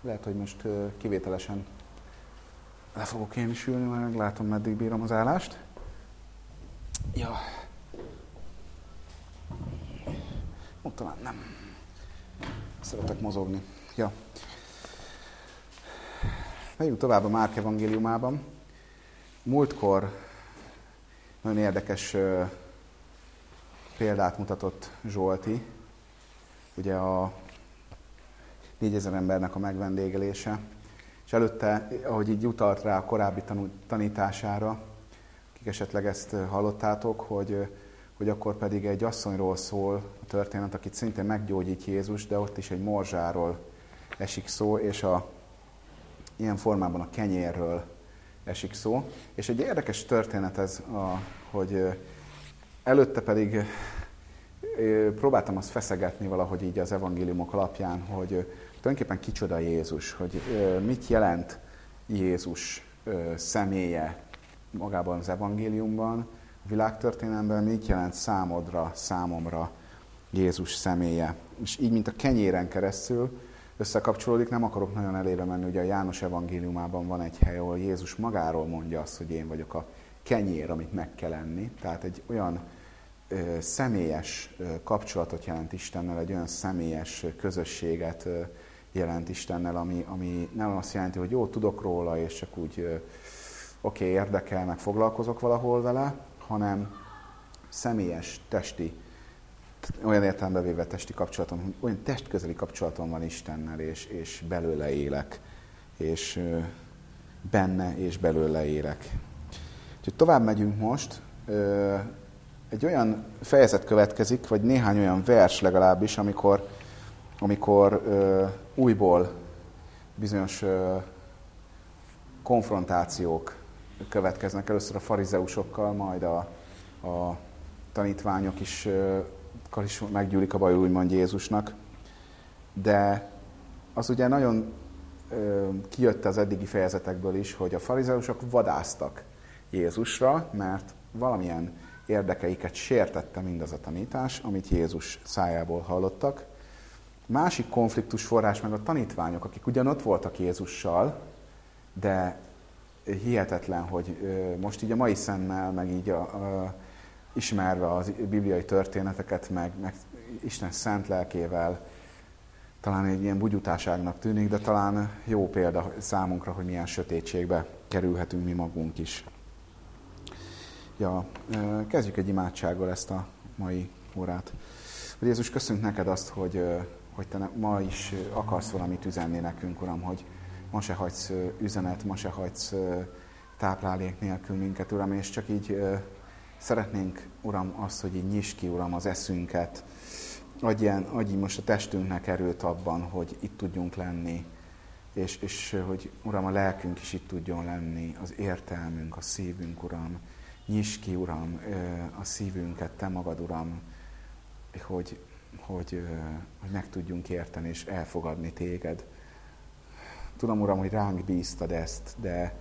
lehet, hogy most kivételesen le fogok én is ülni, mert látom, meddig bírom az állást. Ja. Ott talán nem. Szeretek mozogni. Ja. Megyünk tovább a Márk evangéliumában. Múltkor nagyon érdekes példát mutatott Zsolti, ugye a 4000 embernek a megvendégelése, és előtte, ahogy így utalt rá a korábbi tanítására, akik esetleg ezt hallottátok, hogy, hogy akkor pedig egy asszonyról szól a történet, akit szintén meggyógyít Jézus, de ott is egy morzsáról esik szó, és a, ilyen formában a kenyérről esik szó. És egy érdekes történet ez, a, hogy előtte pedig próbáltam azt feszegetni valahogy így az evangéliumok alapján, hogy tulajdonképpen kicsoda Jézus, hogy mit jelent Jézus személye magában az evangéliumban, a világtörténelemben, mit jelent számodra, számomra Jézus személye. És így, mint a kenyéren keresztül összekapcsolódik, nem akarok nagyon elébe menni, ugye a János evangéliumában van egy hely, ahol Jézus magáról mondja azt, hogy én vagyok a kenyér, amit meg kell enni. Tehát egy olyan ö, személyes ö, kapcsolatot jelent Istennel, egy olyan személyes közösséget ö, jelent Istennel, ami, ami nem azt jelenti, hogy jó, tudok róla, és csak úgy oké, okay, érdekel, meg foglalkozok valahol vele, hanem személyes, testi, olyan értelembe véve testi kapcsolatom, olyan testközeli kapcsolatom van Istennel, és, és belőle élek, és benne és belőle élek. Úgyhogy tovább megyünk most. Egy olyan fejezet következik, vagy néhány olyan vers legalábbis, amikor amikor újból bizonyos konfrontációk következnek. Először a farizeusokkal, majd a, a tanítványok is, is meggyűlik a baj, úgymond Jézusnak. De az ugye nagyon kijött az eddigi fejezetekből is, hogy a farizeusok vadáztak Jézusra, mert valamilyen érdekeiket sértette mindaz a tanítás, amit Jézus szájából hallottak, Másik konfliktus forrás meg a tanítványok, akik ugyan ott voltak Jézussal, de hihetetlen, hogy most így a mai szemmel, meg így a, a, ismerve az bibliai történeteket, meg, meg Isten szent lelkével, talán egy ilyen bugyutáságnak tűnik, de talán jó példa számunkra, hogy milyen sötétségbe kerülhetünk mi magunk is. Ja, kezdjük egy imádsággal ezt a mai órát. Jézus, köszönjük neked azt, hogy hogy te ma is akarsz valamit üzenni nekünk, Uram, hogy ma se hagysz üzenet, ma se hagysz táplálék nélkül minket, Uram, és csak így szeretnénk, Uram, azt, hogy így nyisd ki, Uram, az eszünket, adj, ilyen, adj most a testünknek erőt abban, hogy itt tudjunk lenni, és, és hogy, Uram, a lelkünk is itt tudjon lenni, az értelmünk, a szívünk, Uram. Nyisd ki, Uram, a szívünket, Te magad, Uram, hogy, hogy, hogy meg tudjunk érteni és elfogadni téged. Tudom, Uram, hogy ránk bíztad ezt, de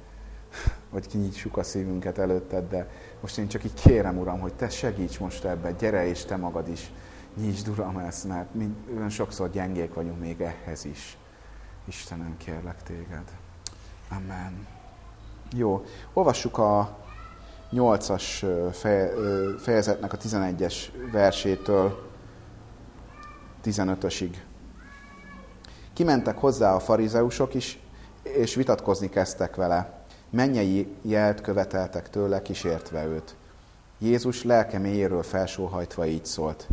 hogy kinyitsuk a szívünket előtted, de most én csak így kérem, Uram, hogy Te segíts most ebbe, gyere és Te magad is nyisd, Uram, ezt, mert mi olyan sokszor gyengék vagyunk még ehhez is. Istenem, kérlek Téged. Amen. Jó, olvassuk a 8-as fejezetnek a 11-es versétől 15-ösig. Kimentek hozzá a farizeusok is, és vitatkozni kezdtek vele. Mennyei jelt követeltek tőle, kísértve őt. Jézus lelke mélyéről felsóhajtva így szólt.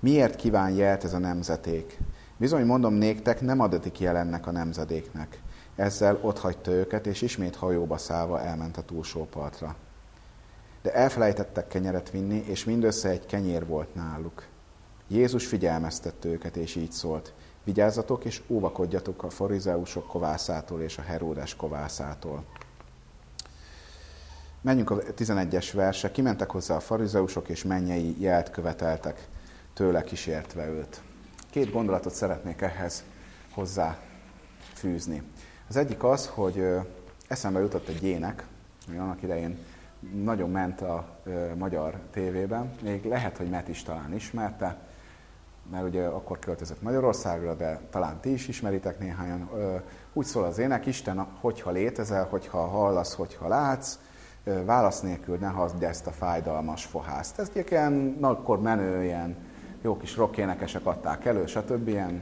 Miért kíván jelt ez a nemzeték? Bizony mondom néktek, nem adatik jelennek a nemzedéknek. Ezzel otthagyta őket, és ismét hajóba szállva elment a túlsó partra. De elfelejtettek kenyeret vinni, és mindössze egy kenyér volt náluk. Jézus figyelmeztette őket, és így szólt. Vigyázzatok és óvakodjatok a farizeusok kovászától és a Heródes kovászától. Menjünk a 11-es verse. Kimentek hozzá a farizeusok, és mennyei jelt követeltek, tőle kísértve őt. Két gondolatot szeretnék ehhez hozzá fűzni. Az egyik az, hogy eszembe jutott egy ének, ami annak idején nagyon ment a magyar tévében, még lehet, hogy Met is talán ismerte, mert ugye akkor költözött Magyarországra, de talán ti is ismeritek néhányan. Úgy szól az ének, Isten, hogyha létezel, hogyha hallasz, hogyha látsz, válasz nélkül ne haszd ezt a fájdalmas fohászt. Ez ilyen akkor menő, ilyen jó kis rock énekesek adták elő, stb. Ilyen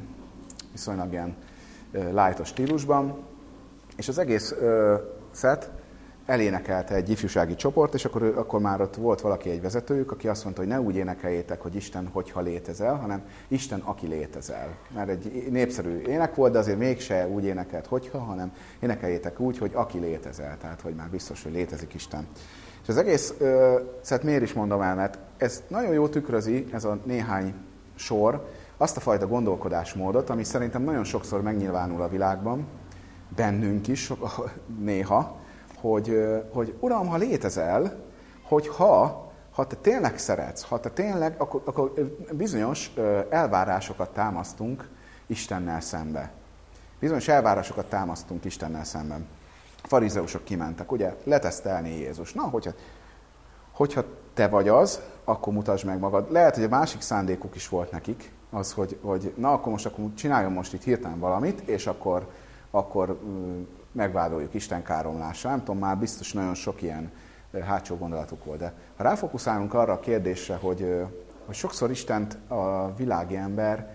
viszonylag ilyen lightos stílusban. És az egész szet elénekelte egy ifjúsági csoport, és akkor, akkor már ott volt valaki, egy vezetőjük, aki azt mondta, hogy ne úgy énekeljétek, hogy Isten hogyha létezel, hanem Isten, aki létezel. Mert egy népszerű ének volt, de azért mégse úgy énekelt, hogyha, hanem énekeljétek úgy, hogy aki létezel, tehát hogy már biztos, hogy létezik Isten. És az egész szóval miért is mondom el, mert ez nagyon jó tükrözi, ez a néhány sor, azt a fajta gondolkodásmódot, ami szerintem nagyon sokszor megnyilvánul a világban, bennünk is néha, hogy, hogy Uram, ha létezel, hogy ha, ha te tényleg szeretsz, ha te tényleg, akkor, akkor bizonyos elvárásokat támasztunk Istennel szembe. Bizonyos elvárásokat támasztunk Istennel szemben. A farizeusok kimentek, ugye, letesztelni Jézus. Na, hogyha, hogyha te vagy az, akkor mutasd meg magad. Lehet, hogy a másik szándékuk is volt nekik, az, hogy, hogy na, akkor most akkor csináljon most itt hirtelen valamit, és akkor, akkor megvádoljuk Isten káromlásra. Nem tudom, már biztos nagyon sok ilyen hátsó gondolatuk volt, de ha ráfokuszálunk arra a kérdésre, hogy, hogy sokszor Istent a világi ember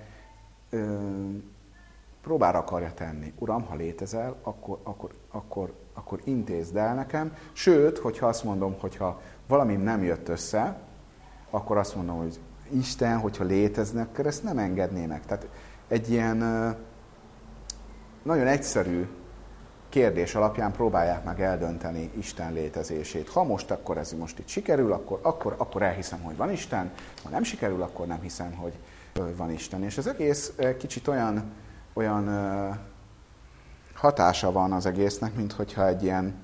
ö, próbára akarja tenni. Uram, ha létezel, akkor, akkor, akkor, akkor intézd el nekem. Sőt, hogyha azt mondom, hogyha valami nem jött össze, akkor azt mondom, hogy Isten, hogyha léteznek, akkor ezt nem engednének. Tehát egy ilyen nagyon egyszerű kérdés alapján próbálják meg eldönteni Isten létezését. Ha most akkor ez most itt sikerül, akkor, akkor, akkor elhiszem, hogy van Isten, ha nem sikerül, akkor nem hiszem, hogy van Isten. És az egész kicsit olyan, olyan hatása van az egésznek, mint hogyha egy ilyen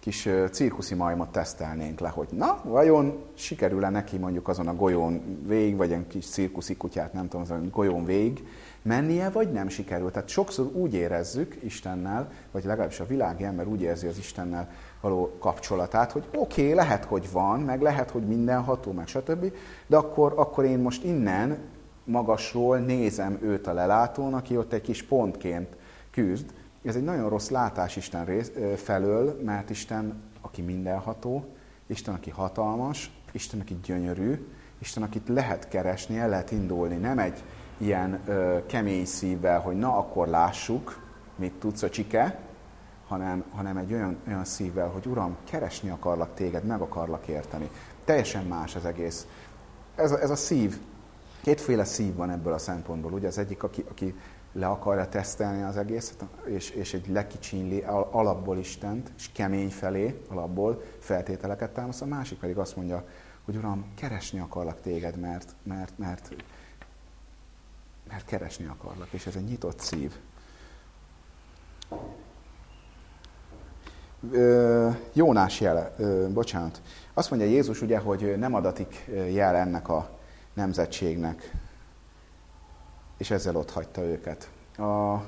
kis cirkuszi majmot tesztelnénk le, hogy na, vajon sikerül-e neki mondjuk azon a golyón végig, vagy egy kis cirkuszi kutyát, nem tudom, azon a golyón végig, mennie, vagy nem sikerül. Tehát sokszor úgy érezzük Istennel, vagy legalábbis a világi ember úgy érzi az Istennel való kapcsolatát, hogy oké, okay, lehet, hogy van, meg lehet, hogy mindenható, meg stb., de akkor, akkor én most innen magasról nézem őt a lelátón, aki ott egy kis pontként küzd. Ez egy nagyon rossz látás Isten rész, felől, mert Isten, aki mindenható, Isten, aki hatalmas, Isten, aki gyönyörű, Isten, akit lehet keresni, el lehet indulni. Nem egy ilyen ö, kemény szívvel, hogy na akkor lássuk, mit tudsz a csike, hanem, hanem egy olyan, olyan szívvel, hogy Uram, keresni akarlak téged, meg akarlak érteni. Teljesen más az egész. Ez ez a szív, kétféle szív van ebből a szempontból. Ugye az egyik, aki, aki le akarja tesztelni az egészet, és, és egy lekicsinli alapból Istent, és kemény felé alapból feltételeket támaszt, a másik pedig azt mondja, hogy Uram, keresni akarlak téged, mert, mert, mert mert keresni akarlak, és ez egy nyitott szív. Jónás jele, bocsánat. Azt mondja Jézus ugye, hogy nem adatik jel ennek a nemzetségnek, és ezzel ott hagyta őket. A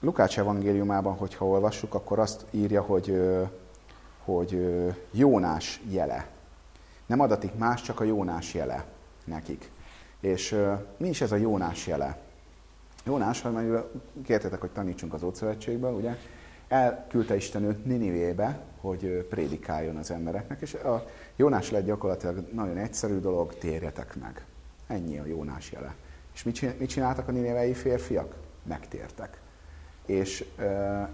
Lukács evangéliumában, hogyha olvassuk, akkor azt írja, hogy, hogy Jónás jele. Nem adatik más, csak a Jónás jele nekik. És mi is ez a Jónás jele? Jónás, ha már kértetek, hogy tanítsunk az Ószövetségből, ugye, elküldte Isten őt Ninivébe, hogy prédikáljon az embereknek, és a Jónás lett gyakorlatilag nagyon egyszerű dolog, térjetek meg. Ennyi a Jónás jele. És mit csináltak a ninivei férfiak? Megtértek. És e,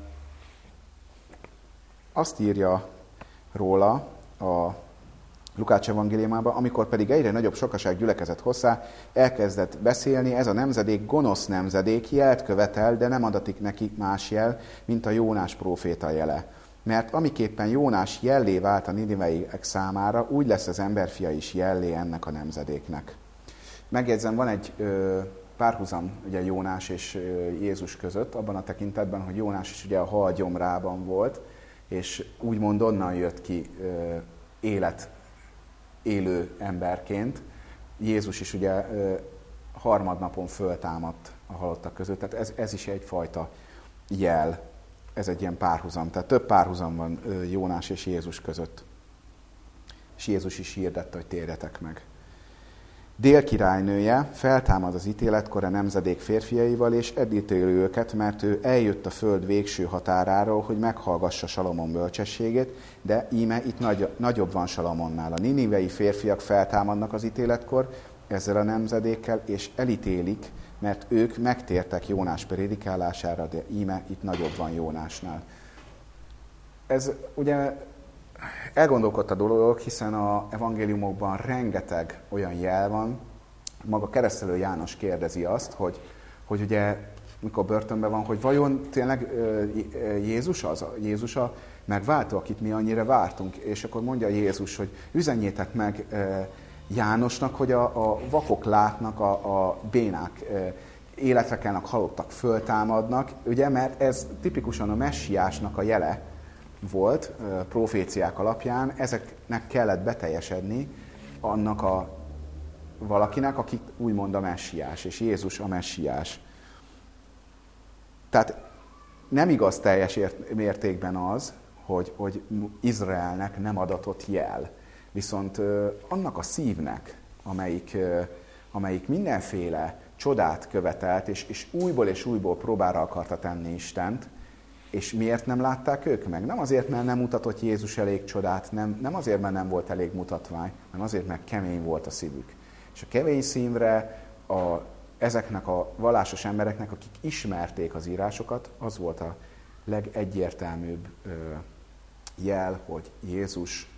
azt írja róla a Lukács evangéliumában, amikor pedig egyre nagyobb sokaság gyülekezett hozzá, elkezdett beszélni, ez a nemzedék gonosz nemzedék, jelt követel, de nem adatik neki más jel, mint a Jónás próféta jele. Mert amiképpen Jónás jellé vált a niniveiek számára, úgy lesz az emberfia is jellé ennek a nemzedéknek. Megjegyzem, van egy ö, párhuzam ugye Jónás és ö, Jézus között, abban a tekintetben, hogy Jónás is ugye a hal gyomrában volt, és úgymond onnan jött ki ö, élet élő emberként. Jézus is ugye harmadnapon föltámadt a halottak között, tehát ez, ez is egyfajta jel, ez egy ilyen párhuzam. Tehát több párhuzam van Jónás és Jézus között. És Jézus is hirdette, hogy térjetek meg. Dél királynője feltámad az ítéletkor nemzedék férfiaival, és edítéli őket, mert ő eljött a föld végső határáról, hogy meghallgassa Salomon bölcsességét, de íme itt nagy, nagyobb van Salomonnál. A ninivei férfiak feltámadnak az ítéletkor ezzel a nemzedékkel, és elítélik, mert ők megtértek Jónás prédikálására, de íme itt nagyobb van Jónásnál. Ez ugye elgondolkodt a dolog, hiszen a evangéliumokban rengeteg olyan jel van, maga keresztelő János kérdezi azt, hogy, hogy ugye mikor börtönben van, hogy vajon tényleg Jézus az, Jézus a megváltó, akit mi annyira vártunk, és akkor mondja Jézus, hogy üzenjétek meg Jánosnak, hogy a, a vakok látnak, a, a bénák életre kelnek, halottak föltámadnak, ugye, mert ez tipikusan a messiásnak a jele, volt proféciák alapján, ezeknek kellett beteljesedni annak a valakinek, akik úgymond a messiás, és Jézus a messiás. Tehát nem igaz teljes mértékben az, hogy, hogy Izraelnek nem adatott jel. Viszont annak a szívnek, amelyik, amelyik mindenféle csodát követelt, és, és újból és újból próbára akarta tenni Istent, és miért nem látták ők meg? Nem azért, mert nem mutatott Jézus elég csodát, nem, nem azért, mert nem volt elég mutatvány, hanem azért, mert kemény volt a szívük. És a kemény szívre a, ezeknek a vallásos embereknek, akik ismerték az írásokat, az volt a legegyértelműbb ö, jel, hogy Jézus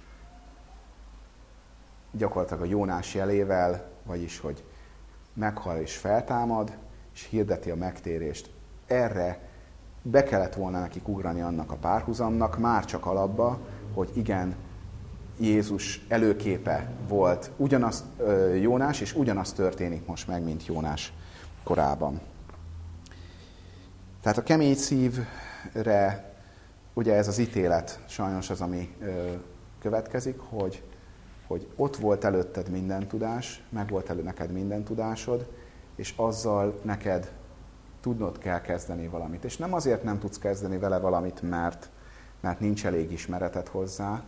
gyakorlatilag a Jónás jelével, vagyis, hogy meghal és feltámad, és hirdeti a megtérést. Erre be kellett volna nekik ugrani annak a párhuzamnak, már csak alapba, hogy igen, Jézus előképe volt ugyanaz Jónás, és ugyanaz történik most meg, mint Jónás korában. Tehát a kemény szívre ugye ez az ítélet sajnos az, ami következik, hogy, hogy ott volt előtted minden tudás, meg volt elő neked minden tudásod, és azzal neked tudnod kell kezdeni valamit. És nem azért nem tudsz kezdeni vele valamit, mert, mert nincs elég ismeretet hozzá,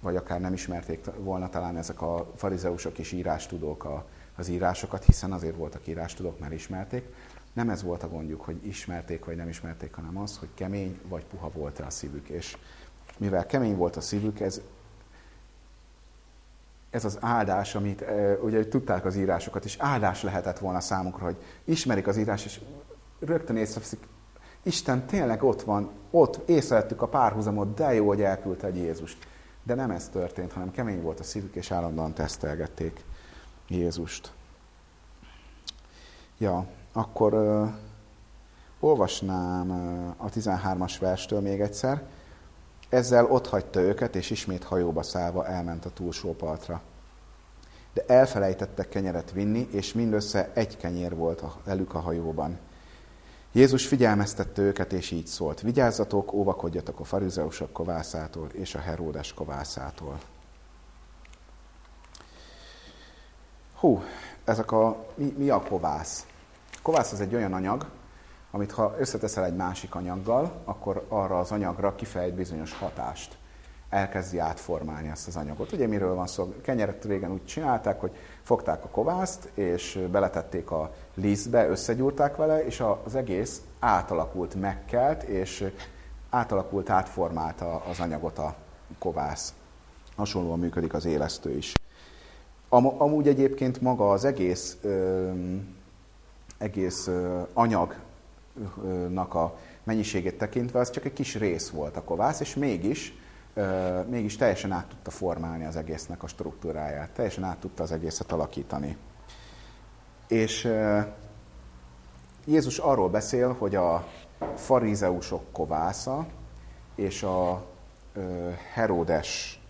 vagy akár nem ismerték volna talán ezek a farizeusok és írástudók a, az írásokat, hiszen azért voltak írástudók, mert ismerték. Nem ez volt a gondjuk, hogy ismerték vagy nem ismerték, hanem az, hogy kemény vagy puha volt-e a szívük. És mivel kemény volt a szívük, ez, ez az áldás, amit ugye tudták az írásokat, és áldás lehetett volna számukra, hogy ismerik az írás, és rögtön észreveszik, Isten tényleg ott van, ott észrevettük a párhuzamot, de jó, hogy elküldte egy Jézust. De nem ez történt, hanem kemény volt a szívük, és állandóan tesztelgették Jézust. Ja, akkor uh, olvasnám a 13-as verstől még egyszer. Ezzel ott hagyta őket, és ismét hajóba szállva elment a túlsó partra. De elfelejtettek kenyeret vinni, és mindössze egy kenyér volt velük a hajóban. Jézus figyelmeztette őket, és így szólt, vigyázzatok, óvakodjatok a farizeusok kovászától és a Heródes kovászától. Hú, ezek a, mi, mi a kovász? A kovász az egy olyan anyag, amit ha összeteszel egy másik anyaggal, akkor arra az anyagra kifejt bizonyos hatást. Elkezdi átformálni ezt az anyagot. Ugye miről van szó? Kenyeret régen úgy csinálták, hogy fogták a kovászt, és beletették a lisztbe, összegyúrták vele, és az egész átalakult, megkelt, és átalakult, átformálta az anyagot a kovász. Hasonlóan működik az élesztő is. Am- amúgy egyébként maga az egész, ö, egész ö, anyagnak a mennyiségét tekintve, az csak egy kis rész volt a kovász, és mégis, mégis teljesen át tudta formálni az egésznek a struktúráját, teljesen át tudta az egészet alakítani. És Jézus arról beszél, hogy a farizeusok kovásza és a ö, Herodes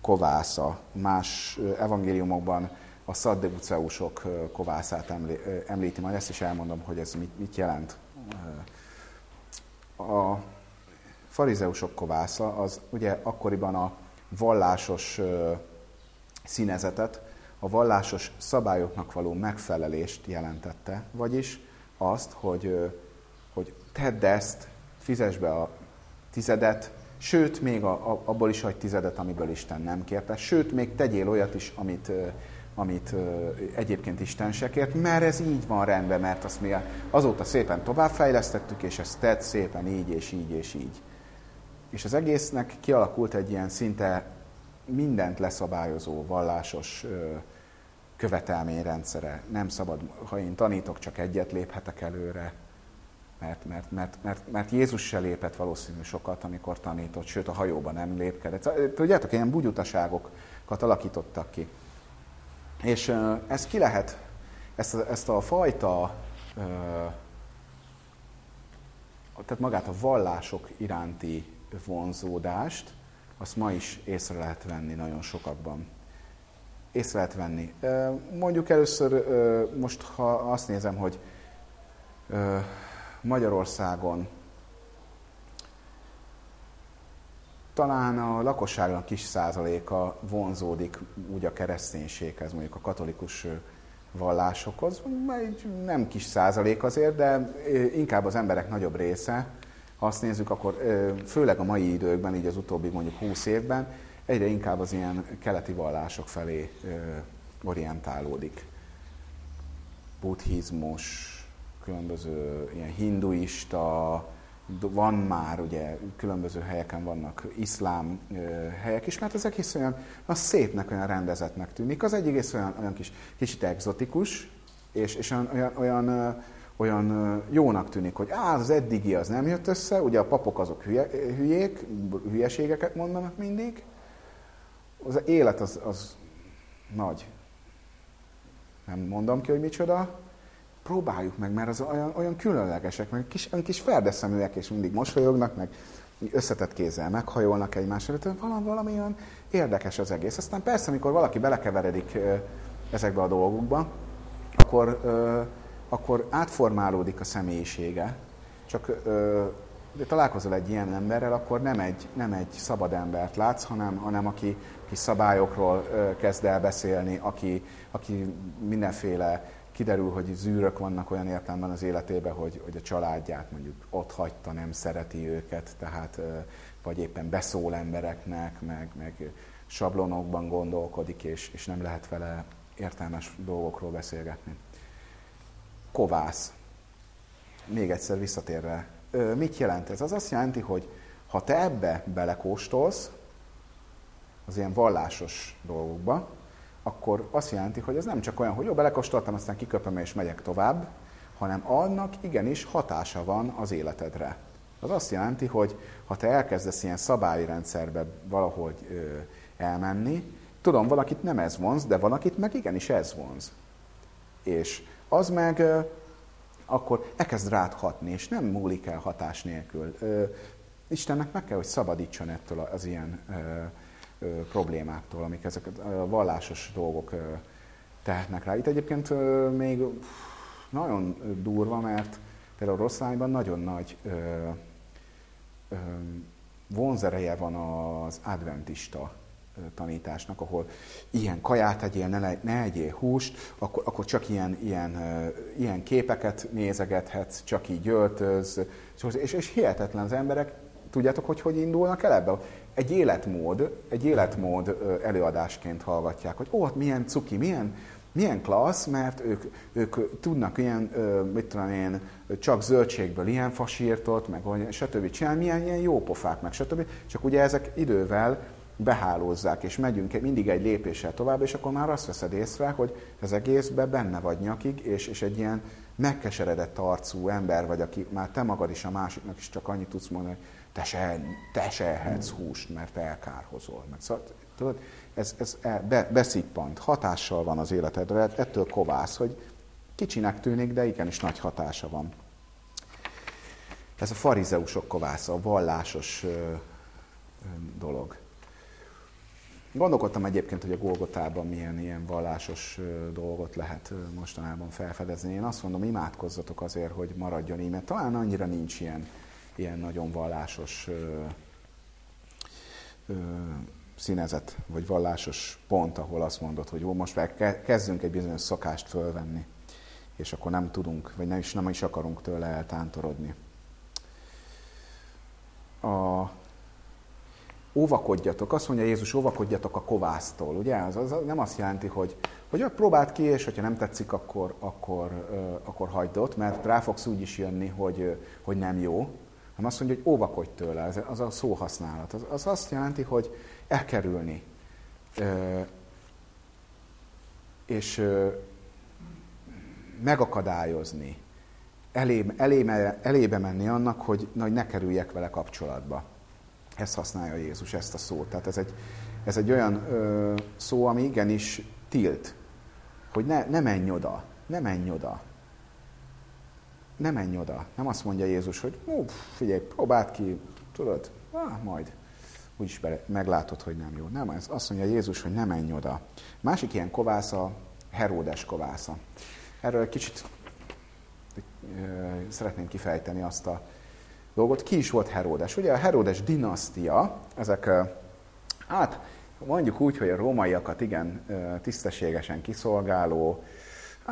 kovásza. Más evangéliumokban a szaddeuceusok kovászát említi, majd ezt is elmondom, hogy ez mit, mit jelent. A farizeusok kovásza az ugye akkoriban a vallásos színezetet, a vallásos szabályoknak való megfelelést jelentette, vagyis azt, hogy, hogy tedd ezt, fizes be a tizedet, Sőt, még a, a, abból is hagy tizedet, amiből Isten nem kérte. Sőt, még tegyél olyat is, amit, amit egyébként Isten se kért, mert ez így van rendben, mert azt mi azóta szépen továbbfejlesztettük, és ezt tett szépen így, és így, és így. És az egésznek kialakult egy ilyen szinte mindent leszabályozó, vallásos követelményrendszere. Nem szabad, ha én tanítok, csak egyet léphetek előre, mert, mert, mert, mert, mert Jézus se lépett valószínű sokat, amikor tanított, sőt a hajóban nem lépkedett. Tudjátok, ilyen bugyutaságokat alakítottak ki. És ez ki lehet, ezt, ezt a fajta, tehát magát a vallások iránti vonzódást, azt ma is észre lehet venni nagyon sokakban. Észre lehet venni. Mondjuk először, most ha azt nézem, hogy Magyarországon talán a lakosságnak kis százaléka vonzódik úgy a kereszténységhez, mondjuk a katolikus vallásokhoz. Nem kis százalék azért, de inkább az emberek nagyobb része. Ha azt nézzük, akkor főleg a mai időkben, így az utóbbi mondjuk 20 évben, egyre inkább az ilyen keleti vallások felé orientálódik. Buddhizmus, különböző ilyen hinduista, van már ugye különböző helyeken vannak iszlám helyek is, mert ezek is olyan az szépnek, olyan rendezetnek tűnik. Az egyik is olyan, olyan kis, kicsit exotikus, és, és olyan, olyan, olyan, olyan jónak tűnik, hogy á, az eddigi az nem jött össze, ugye a papok azok hülye, hülyék, hülyeségeket mondanak mindig, az élet az, az nagy. Nem mondom ki, hogy micsoda, próbáljuk meg, mert az olyan, olyan különlegesek, meg kis, olyan kis ferdeszeműek, és mindig mosolyognak, meg összetett kézzel meghajolnak egymásra, tehát valami, valami olyan érdekes az egész. Aztán persze, amikor valaki belekeveredik ezekbe a dolgokba, akkor, akkor átformálódik a személyisége. Csak de találkozol egy ilyen emberrel, akkor nem egy, nem egy szabad embert látsz, hanem, hanem aki, aki szabályokról kezd el beszélni, aki, aki mindenféle kiderül, hogy zűrök vannak olyan értelemben az életében, hogy, hogy a családját mondjuk ott hagyta, nem szereti őket, tehát vagy éppen beszól embereknek, meg, meg sablonokban gondolkodik, és, és nem lehet vele értelmes dolgokról beszélgetni. Kovász. Még egyszer visszatérve. Mit jelent ez? Az azt jelenti, hogy ha te ebbe belekóstolsz, az ilyen vallásos dolgokba, akkor azt jelenti, hogy ez nem csak olyan, hogy jó, belekóstoltam, aztán kiköpöm és megyek tovább, hanem annak igenis hatása van az életedre. Az azt jelenti, hogy ha te elkezdesz ilyen szabályrendszerbe valahogy ö, elmenni, tudom, valakit nem ez vonz, de valakit meg igenis ez vonz. És az meg ö, akkor elkezd rád hatni, és nem múlik el hatás nélkül. Ö, Istennek meg kell, hogy szabadítson ettől az ilyen ö, problémáktól, amik ezek a vallásos dolgok tehetnek rá. Itt egyébként még nagyon durva, mert például Rosszányban nagyon nagy vonzereje van az adventista tanításnak, ahol ilyen kaját egyél, ne, ne egyél húst, akkor, akkor csak ilyen, ilyen, ilyen képeket nézegethetsz, csak így öltöz, és, és hihetetlen az emberek, tudjátok, hogy hogy indulnak el ebbe? Egy életmód, egy életmód előadásként hallgatják, hogy ó, hát milyen cuki, milyen, milyen klassz, mert ők, ők tudnak ilyen, mit tudom én, csak zöldségből ilyen fasírtot, meg stb. csinálni, milyen ilyen jó pofák, meg stb. Csak ugye ezek idővel behálózzák, és megyünk mindig egy lépéssel tovább, és akkor már azt veszed észre, hogy az egészben benne vagy nyakig, és, és egy ilyen megkeseredett arcú ember vagy, aki már te magad is a másiknak is csak annyit tudsz mondani, hogy te se, te se ehetsz húst, mert elkárhozol. Meg, szóval, tudod, ez, ez be, beszippant, hatással van az életedre, ettől kovász, hogy kicsinek tűnik, de igenis nagy hatása van. Ez a farizeusok kovásza, a vallásos ö, ö, dolog. Gondolkodtam egyébként, hogy a Golgotában milyen ilyen vallásos dolgot lehet mostanában felfedezni. Én azt mondom, imádkozzatok azért, hogy maradjon így, mert talán annyira nincs ilyen ilyen nagyon vallásos ö, ö, színezet, vagy vallásos pont, ahol azt mondod, hogy jó, most már kezdünk egy bizonyos szokást fölvenni, és akkor nem tudunk, vagy nem is, nem is akarunk tőle eltántorodni. A, óvakodjatok, azt mondja Jézus, óvakodjatok a kovásztól, ugye? Az, az nem azt jelenti, hogy, hogy próbáld ki, és hogyha nem tetszik, akkor, akkor, akkor hagyd ott, mert rá fogsz úgy is jönni, hogy, hogy nem jó, hanem azt mondja, hogy óvakodj tőle, az, az a szóhasználat. Az, az azt jelenti, hogy elkerülni. És megakadályozni, elé, elébe, elébe menni annak, hogy, hogy ne kerüljek vele kapcsolatba. Ezt használja Jézus, ezt a szót. Tehát ez egy, ez egy olyan ö, szó, ami igenis tilt, hogy ne, ne menj oda, ne menj oda. Ne menj oda. Nem azt mondja Jézus, hogy Ú, figyelj, próbáld ki, tudod, ah, majd úgyis bele, meglátod, hogy nem jó. Nem, ez azt mondja Jézus, hogy ne menj oda. Másik ilyen kovásza, Heródes kovásza. Erről egy kicsit szeretném kifejteni azt a dolgot. Ki is volt Heródes? Ugye a Heródes dinasztia, ezek, hát mondjuk úgy, hogy a rómaiakat igen tisztességesen kiszolgáló,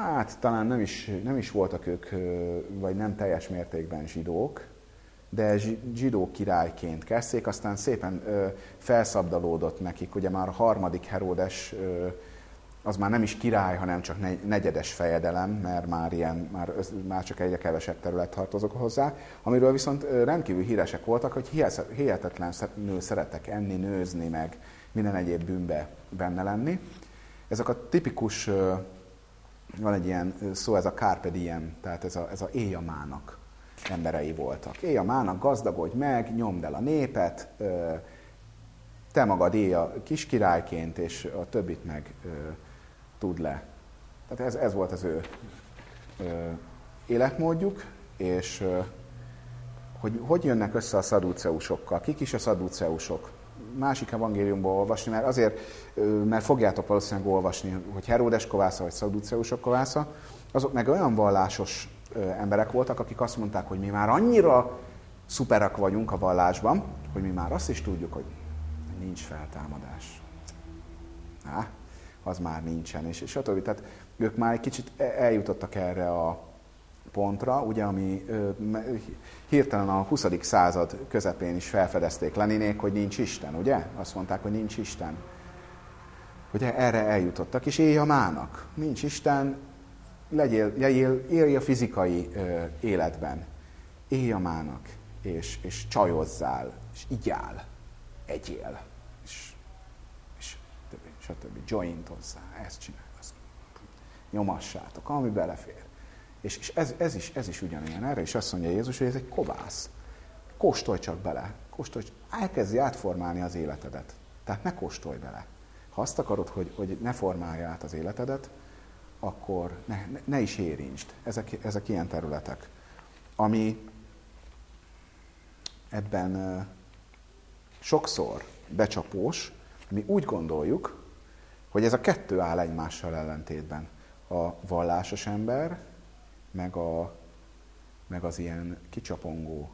hát talán nem is, nem is voltak ők, vagy nem teljes mértékben zsidók, de zsidó királyként kezdték, aztán szépen felszabdalódott nekik, ugye már a harmadik Heródes az már nem is király, hanem csak negyedes fejedelem, mert már, ilyen, már, már csak egyre kevesebb terület tartozok hozzá, amiről viszont rendkívül híresek voltak, hogy hihetetlenül szerettek enni, nőzni, meg minden egyéb bűnbe benne lenni. Ezek a tipikus, van egy ilyen szó, ez a carpe diem, tehát ez a, ez a éjjamának emberei voltak. Éjjamának gazdagodj meg, nyomd el a népet, te magad éj a kiskirályként, és a többit meg tud le. Tehát ez, ez volt az ő életmódjuk, és hogy hogy jönnek össze a szaduceusokkal. Kik is a szaduceusok? Másik evangéliumból olvasni, mert azért, mert fogjátok valószínűleg olvasni, hogy Heródes kovásza vagy szaduceusok kovásza, azok meg olyan vallásos emberek voltak, akik azt mondták, hogy mi már annyira szuperak vagyunk a vallásban, hogy mi már azt is tudjuk, hogy nincs feltámadás. Há? az már nincsen, és, és stb. Tehát ők már egy kicsit e, eljutottak erre a pontra, ugye, ami hirtelen a 20. század közepén is felfedezték Leninék, hogy nincs Isten, ugye? Azt mondták, hogy nincs Isten. Ugye erre eljutottak, és élj a mának. Nincs Isten, legyél, legyél, élj a fizikai ö, életben. Élj a mának, és, és csajozzál, és igyál, egyél stb. Joint hozzá, ezt csinál, azt nyomassátok, ami belefér. És, és ez, ez, is, ez is ugyanilyen. Erre is azt mondja Jézus, hogy ez egy kovász. Kóstolj csak bele. Kóstolj, elkezdj átformálni az életedet. Tehát ne kóstolj bele. Ha azt akarod, hogy, hogy ne formálja át az életedet, akkor ne, ne, is érintsd. Ezek, ezek ilyen területek. Ami ebben sokszor becsapós, mi úgy gondoljuk, hogy ez a kettő áll egymással ellentétben. A vallásos ember, meg, a, meg az ilyen kicsapongó,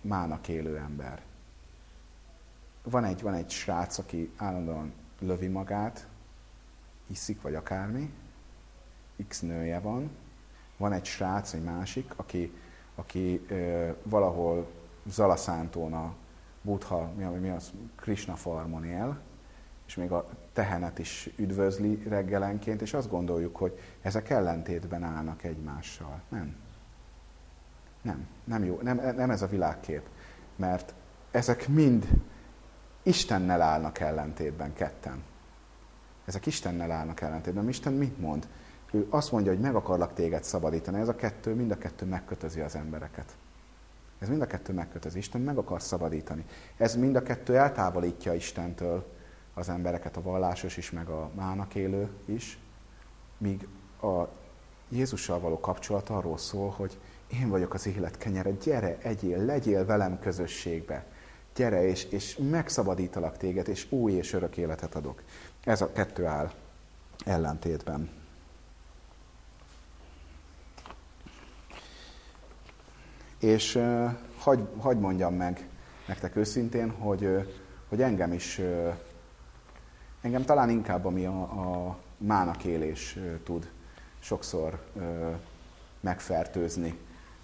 mának élő ember. Van egy, van egy srác, aki állandóan lövi magát, iszik, vagy akármi, X nője van. Van egy srác, egy másik, aki, aki ö, valahol Zalaszántón a Buddha, mi, mi az, Krishna farmon él, és még a tehenet is üdvözli reggelenként, és azt gondoljuk, hogy ezek ellentétben állnak egymással. Nem. Nem, nem jó, nem, nem ez a világkép. Mert ezek mind Istennel állnak ellentétben ketten. Ezek Istennel állnak ellentétben. Isten mit mond? Ő azt mondja, hogy meg akarlak téged szabadítani. Ez a kettő, mind a kettő megkötözi az embereket. Ez mind a kettő megkötözi. Isten meg akar szabadítani. Ez mind a kettő eltávolítja Istentől az embereket, a vallásos is, meg a mának élő is, míg a Jézussal való kapcsolat arról szól, hogy én vagyok az élet kenyere, gyere, egyél, legyél velem közösségbe, gyere, és, és megszabadítalak téged, és új és örök életet adok. Ez a kettő áll ellentétben. És uh, hagy, hagy mondjam meg nektek őszintén, hogy, uh, hogy engem is uh, Engem talán inkább, ami a, a mának élés tud sokszor ö, megfertőzni.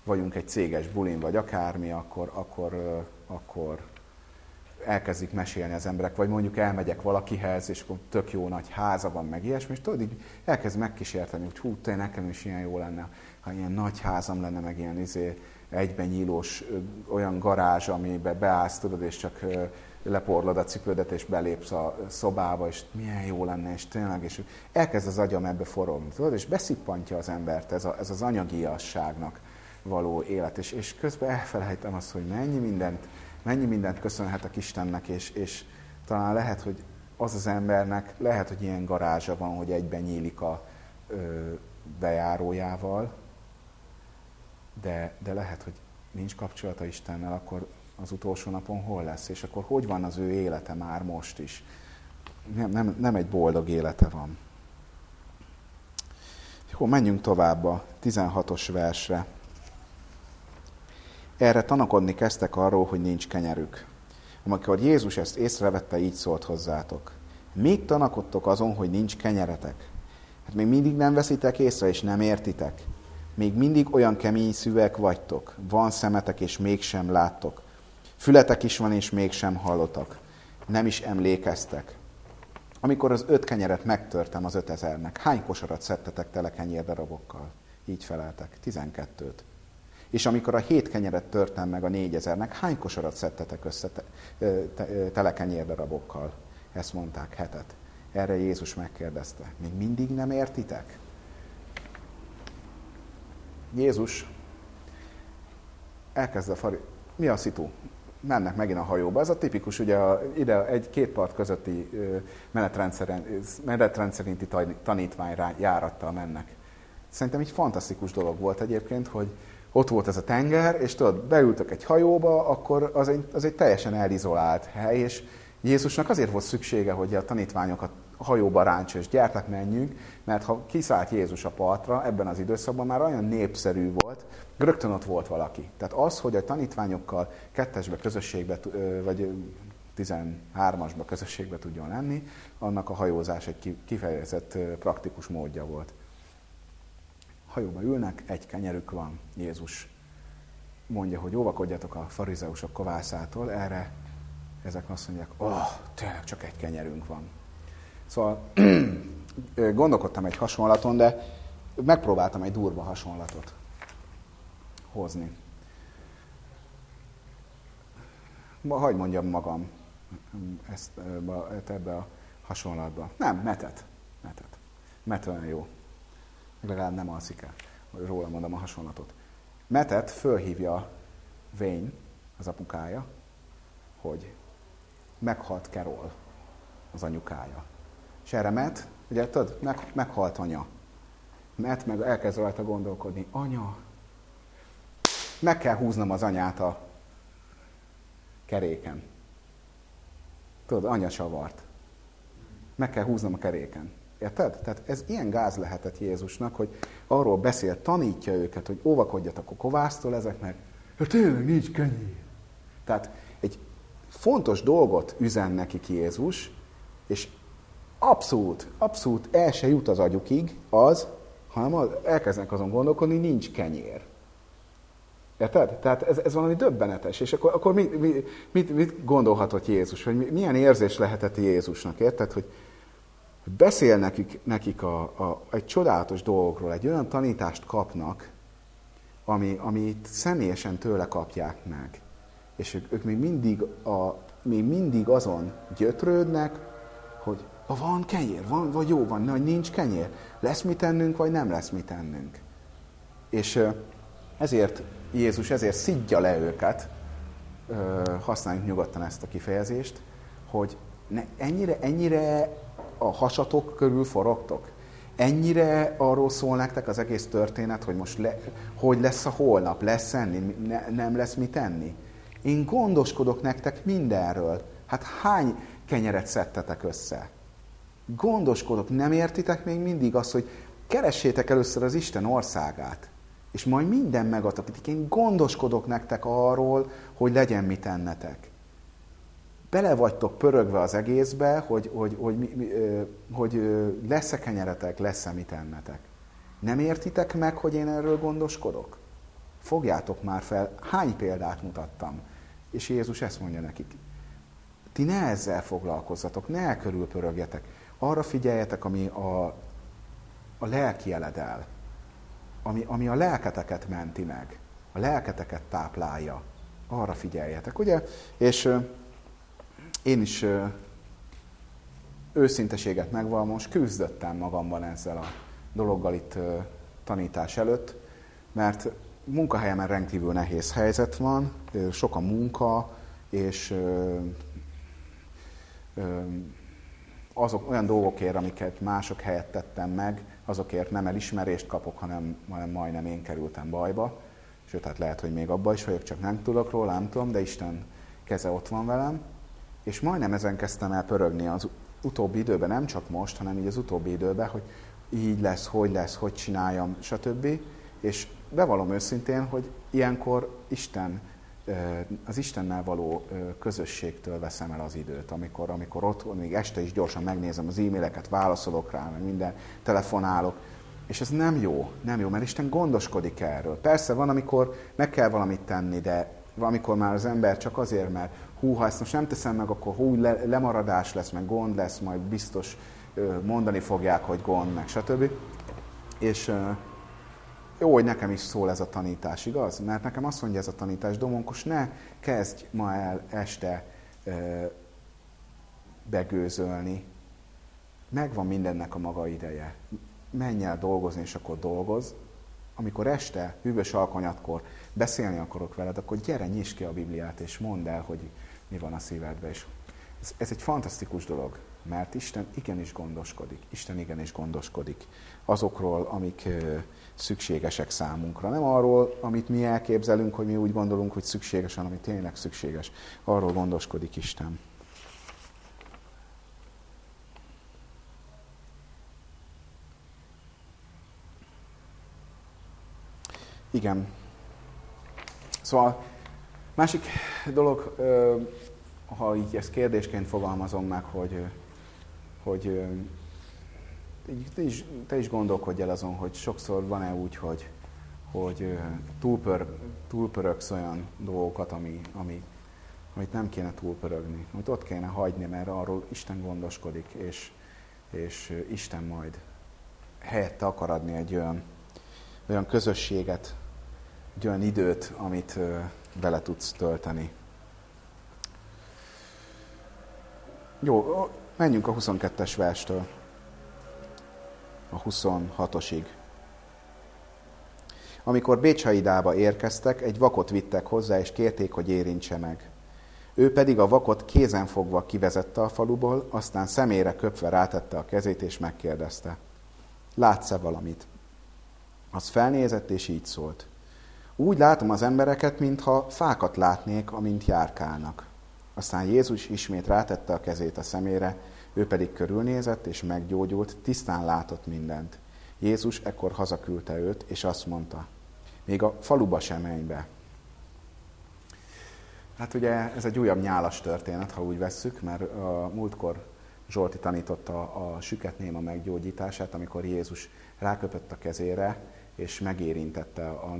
Vagyunk egy céges bulin, vagy akármi, akkor, akkor, ö, akkor elkezdik mesélni az emberek, vagy mondjuk elmegyek valakihez, és akkor tök jó nagy háza van, meg ilyesmi, és tudod, így elkezd megkísérteni, hogy hú, te nekem is ilyen jó lenne, ha ilyen nagy házam lenne, meg ilyen izé, egyben nyílós olyan garázs, amibe beállsz, tudod, és csak leporlod a cipődet, és belépsz a szobába, és milyen jó lenne, és tényleg, és elkezd az agyam ebbe forogni, tudod, és beszippantja az embert ez, a, ez az anyagiasságnak való élet, és, és közben elfelejtem azt, hogy mennyi mindent, mennyi mindent köszönhetek Istennek, és, és talán lehet, hogy az az embernek, lehet, hogy ilyen garázsa van, hogy egyben nyílik a ö, bejárójával, de, de lehet, hogy nincs kapcsolata Istennel, akkor az utolsó napon hol lesz, és akkor hogy van az ő élete már most is. Nem, nem, nem egy boldog élete van. Jó, menjünk tovább a 16-os versre. Erre tanakodni kezdtek arról, hogy nincs kenyerük. Amikor Jézus ezt észrevette, így szólt hozzátok. Még tanakodtok azon, hogy nincs kenyeretek? Hát még mindig nem veszitek észre, és nem értitek. Még mindig olyan kemény szüvek vagytok. Van szemetek, és mégsem láttok. Fületek is van, és mégsem hallottak. Nem is emlékeztek. Amikor az öt kenyeret megtörtem az ötezernek, hány kosarat szedtetek tele kenyérdarabokkal? Így feleltek. Tizenkettőt. És amikor a hét kenyeret törtem meg a négyezernek, hány kosarat szedtetek össze te, te, tele kenyérdarabokkal? Ezt mondták, hetet. Erre Jézus megkérdezte, még mindig nem értitek? Jézus elkezd a fari... Mi a szitu? mennek megint a hajóba. Ez a tipikus, ugye a, ide egy két part közötti menetrend szerinti tanítvány járattal mennek. Szerintem egy fantasztikus dolog volt egyébként, hogy ott volt ez a tenger, és tudod, beültök egy hajóba, akkor az egy, az egy teljesen elizolált hely, és Jézusnak azért volt szüksége, hogy a tanítványokat hajóba ráncsa, és gyertek, menjünk, mert ha kiszállt Jézus a partra, ebben az időszakban már olyan népszerű volt, rögtön ott volt valaki. Tehát az, hogy a tanítványokkal kettesbe közösségbe, vagy 13-asba közösségbe tudjon lenni, annak a hajózás egy kifejezett praktikus módja volt. Hajóba ülnek, egy kenyerük van, Jézus mondja, hogy óvakodjatok a farizeusok kovászától, erre ezek azt mondják, oh, tényleg csak egy kenyerünk van. Szóval gondolkodtam egy hasonlaton, de megpróbáltam egy durva hasonlatot hozni. Ma, hagyd mondjam magam ezt ebbe a hasonlatba. Nem, metet. Metet. Met olyan jó. Legalább nem alszik el. Róla mondom a hasonlatot. Metet fölhívja Vény, az apukája, hogy meghalt Kerol, az anyukája. És erre Met, ugye tudod, meg, meghalt anya. Met meg elkezd rajta gondolkodni. Anya, meg kell húznom az anyát a keréken. Tudod, anya csavart. Meg kell húznom a keréken. Érted? Tehát ez ilyen gáz lehetett Jézusnak, hogy arról beszél, tanítja őket, hogy óvakodjatok a kovásztól, ezek meg, ja tényleg nincs kenyér. Tehát egy fontos dolgot üzen nekik Jézus, és abszolút, abszolút el se jut az agyukig az, hanem elkezdenek azon gondolkodni, nincs kenyér. Érted? Tehát ez, ez valami döbbenetes. És akkor, akkor mit, mit, mit, gondolhatott Jézus? Vagy milyen érzés lehetett Jézusnak? Érted? Hogy beszél nekik, nekik a, a, egy csodálatos dolgokról, egy olyan tanítást kapnak, ami, amit személyesen tőle kapják meg. És ők, ők még, mindig a, még mindig azon gyötrődnek, hogy ha van kenyér, van, vagy jó van, vagy nincs kenyér. Lesz mit tennünk, vagy nem lesz mit tennünk. És ezért Jézus ezért szidja le őket, használjuk nyugodtan ezt a kifejezést, hogy ne, ennyire, ennyire a hasatok körül forogtok. Ennyire arról szól nektek az egész történet, hogy most le, hogy lesz a holnap, lesz enni, ne, nem lesz mit enni. Én gondoskodok nektek mindenről. Hát hány kenyeret szedtetek össze? Gondoskodok, nem értitek még mindig azt, hogy keressétek először az Isten országát és majd minden megadatik. Én gondoskodok nektek arról, hogy legyen mit ennetek. Bele vagytok pörögve az egészbe, hogy, hogy, hogy, hogy, hogy lesz-e kenyeretek, lesz-e mit ennetek. Nem értitek meg, hogy én erről gondoskodok? Fogjátok már fel, hány példát mutattam. És Jézus ezt mondja nekik. Ti ne ezzel foglalkozzatok, ne körülpörögjetek. Arra figyeljetek, ami a, a lelki eledel, ami, ami a lelketeket menti meg, a lelketeket táplálja. Arra figyeljetek, ugye? És én is őszinteséget megval, most küzdöttem magamban ezzel a dologgal itt tanítás előtt, mert munkahelyemen rendkívül nehéz helyzet van, sok a munka, és azok olyan dolgokért, amiket mások helyett tettem meg, azokért nem elismerést kapok, hanem, hanem majdnem én kerültem bajba. Sőt, hát lehet, hogy még abba is vagyok, csak nem tudok róla, nem tudom, de Isten keze ott van velem. És majdnem ezen kezdtem el pörögni az utóbbi időben, nem csak most, hanem így az utóbbi időben, hogy így lesz, hogy lesz, hogy csináljam, stb. És bevallom őszintén, hogy ilyenkor Isten, az Istennel való közösségtől veszem el az időt, amikor, amikor ott, még este is gyorsan megnézem az e-maileket, válaszolok rá, meg minden, telefonálok, és ez nem jó, nem jó, mert Isten gondoskodik erről. Persze van, amikor meg kell valamit tenni, de amikor már az ember csak azért, mert hú, ha ezt most nem teszem meg, akkor hú, le, lemaradás lesz, meg gond lesz, majd biztos mondani fogják, hogy gond, meg stb. És jó, hogy nekem is szól ez a tanítás, igaz? Mert nekem azt mondja ez a tanítás, Domonkos, ne kezdj ma el este begőzölni. Megvan mindennek a maga ideje. Menj el dolgozni, és akkor dolgoz. Amikor este, hűvös alkonyatkor beszélni akarok veled, akkor gyere, nyisd ki a Bibliát, és mondd el, hogy mi van a szívedben. És ez, ez egy fantasztikus dolog, mert Isten igenis gondoskodik. Isten igenis gondoskodik azokról, amik szükségesek számunkra. Nem arról, amit mi elképzelünk, hogy mi úgy gondolunk, hogy szükséges, hanem ami tényleg szükséges. Arról gondoskodik Isten. Igen. Szóval másik dolog, ha így ezt kérdésként fogalmazom meg, hogy, hogy te, is, te is gondolkodj el azon, hogy sokszor van-e úgy, hogy, hogy túlpör, túlpörögsz olyan dolgokat, ami, ami, amit nem kéne túlpörögni, amit ott kéne hagyni, mert arról Isten gondoskodik, és, és Isten majd helyette akar adni egy olyan, olyan közösséget, egy olyan időt, amit bele tudsz tölteni. Jó, menjünk a 22-es verstől a 26-osig. Amikor Bécsaidába érkeztek, egy vakot vittek hozzá, és kérték, hogy érintse meg. Ő pedig a vakot kézen fogva kivezette a faluból, aztán szemére köpve rátette a kezét, és megkérdezte. Látsz-e valamit? Az felnézett, és így szólt. Úgy látom az embereket, mintha fákat látnék, amint járkálnak. Aztán Jézus ismét rátette a kezét a szemére, ő pedig körülnézett és meggyógyult, tisztán látott mindent. Jézus ekkor hazaküldte őt, és azt mondta, még a faluba sem menj be. Hát ugye ez egy újabb nyálas történet, ha úgy vesszük, mert a múltkor Zsolti tanította a süket néma meggyógyítását, amikor Jézus ráköpött a kezére, és megérintette a,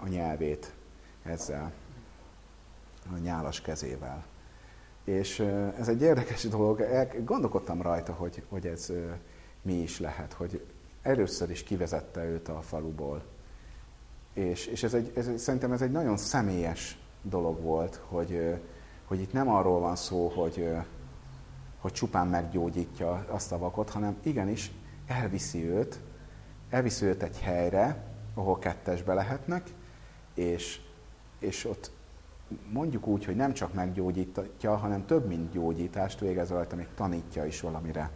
a nyelvét ezzel, a nyálas kezével. És ez egy érdekes dolog, gondolkodtam rajta, hogy, hogy ez mi is lehet, hogy először is kivezette őt a faluból. És, és ez egy, ez, szerintem ez egy nagyon személyes dolog volt, hogy, hogy itt nem arról van szó, hogy, hogy csupán meggyógyítja azt a vakot, hanem igenis elviszi őt, elviszi őt egy helyre, ahol kettesbe lehetnek, és, és ott mondjuk úgy, hogy nem csak meggyógyítja, hanem több, mint gyógyítást végez rajta, még tanítja is valamire.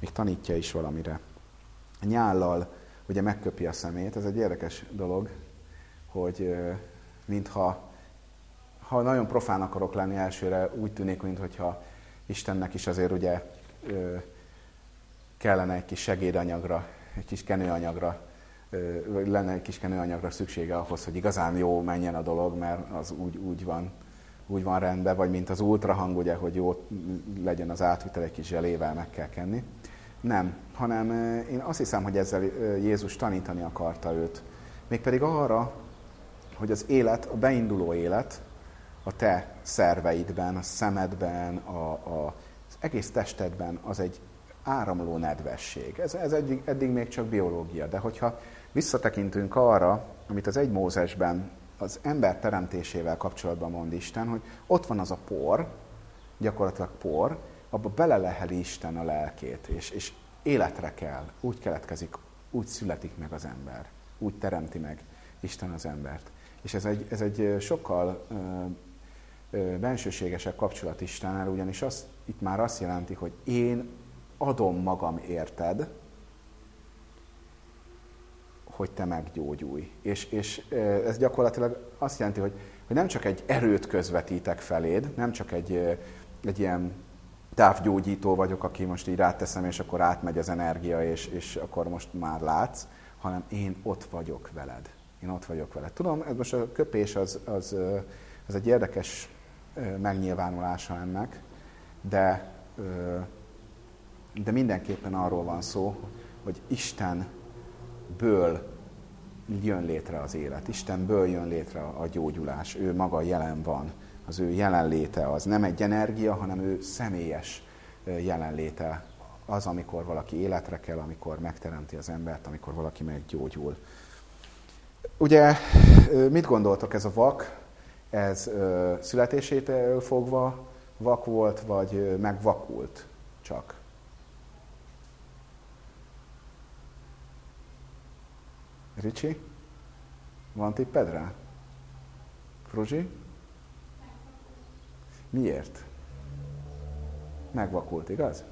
Még tanítja is valamire. A nyállal ugye megköpi a szemét, ez egy érdekes dolog, hogy mintha ha nagyon profán akarok lenni elsőre, úgy tűnik, mintha Istennek is azért ugye kellene egy kis segédanyagra, egy kis kenőanyagra lenne egy kis kenőanyagra szüksége ahhoz, hogy igazán jó menjen a dolog, mert az úgy, úgy van úgy van rendben, vagy mint az ultrahang, ugye, hogy jó legyen az átvitel, egy kis zselével meg kell kenni. Nem, hanem én azt hiszem, hogy ezzel Jézus tanítani akarta őt. Mégpedig arra, hogy az élet, a beinduló élet, a te szerveidben, a szemedben, a, a, az egész testedben az egy áramló nedvesség. Ez, ez eddig, eddig még csak biológia, de hogyha visszatekintünk arra, amit az egy Mózesben az ember teremtésével kapcsolatban mond Isten, hogy ott van az a por, gyakorlatilag por, abba beleleheli Isten a lelkét, és, és életre kell, úgy keletkezik, úgy születik meg az ember, úgy teremti meg Isten az embert. És ez egy, ez egy sokkal ö, ö, bensőségesebb kapcsolat Istennel, ugyanis az, itt már azt jelenti, hogy én adom magam érted, hogy te meggyógyulj. És, és ez gyakorlatilag azt jelenti, hogy, hogy nem csak egy erőt közvetítek feléd, nem csak egy, egy ilyen távgyógyító vagyok, aki most így ráteszem, és akkor átmegy az energia, és, és akkor most már látsz, hanem én ott vagyok veled. Én ott vagyok veled. Tudom, ez most a köpés az, az, az egy érdekes megnyilvánulása ennek, de, de mindenképpen arról van szó, hogy Istenből jön létre az élet. Istenből jön létre a gyógyulás. Ő maga jelen van az ő jelenléte az nem egy energia, hanem ő személyes jelenléte az, amikor valaki életre kell, amikor megteremti az embert, amikor valaki meggyógyul. Ugye, mit gondoltok, ez a vak, ez születésétől fogva vak volt, vagy megvakult csak? Ricsi? Van tipped rá? Fruzsi? Miért? Megvakult, igaz?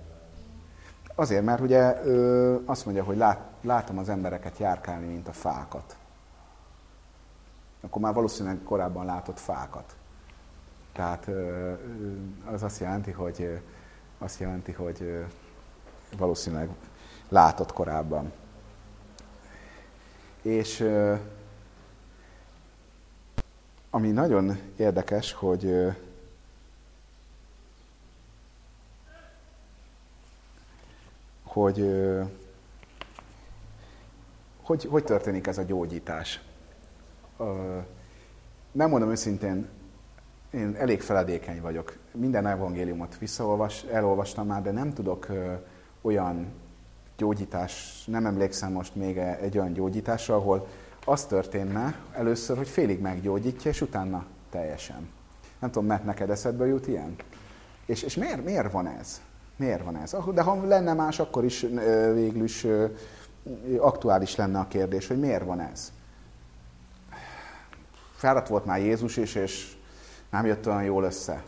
Azért, mert ugye ö, azt mondja, hogy lát, látom az embereket járkálni, mint a fákat. Akkor már valószínűleg korábban látott fákat. Tehát ö, az azt jelenti, hogy azt jelenti, hogy valószínűleg látott korábban. És ami nagyon érdekes, hogy hogy hogy, hogy történik ez a gyógyítás. Nem mondom őszintén, én elég feledékeny vagyok. Minden evangéliumot visszaolvas, elolvastam már, de nem tudok olyan gyógyítás, nem emlékszem most még e, egy olyan gyógyításra, ahol az történne először, hogy félig meggyógyítja, és utána teljesen. Nem tudom, mert neked eszedbe jut ilyen? És, és miért, miért van ez? Miért van ez? De ha lenne más, akkor is végül is aktuális lenne a kérdés, hogy miért van ez. Fáradt volt már Jézus is, és nem jött olyan jól össze.